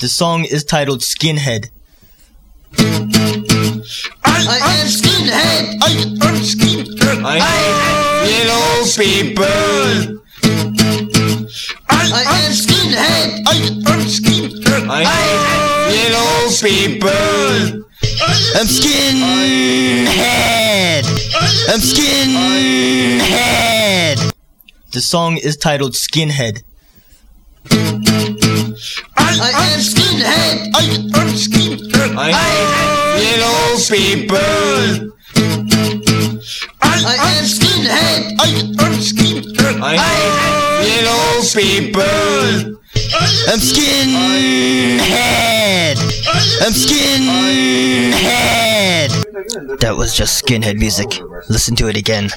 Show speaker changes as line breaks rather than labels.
The song is titled Skinhead.
I am skinhead. I am skinhead.
I hate yellow people.
I am skinhead. I am skinhead.
I hate yellow people.
I'm Skinhead. I'm Skinhead. The song is titled Skinhead.
I am skinhead. I am skinhead.
I hate yellow people.
I am skinhead. I am skinhead.
I hate yellow people.
I'm Skinhead. I'm Skinhead. That was just Skinhead music. Listen to it again.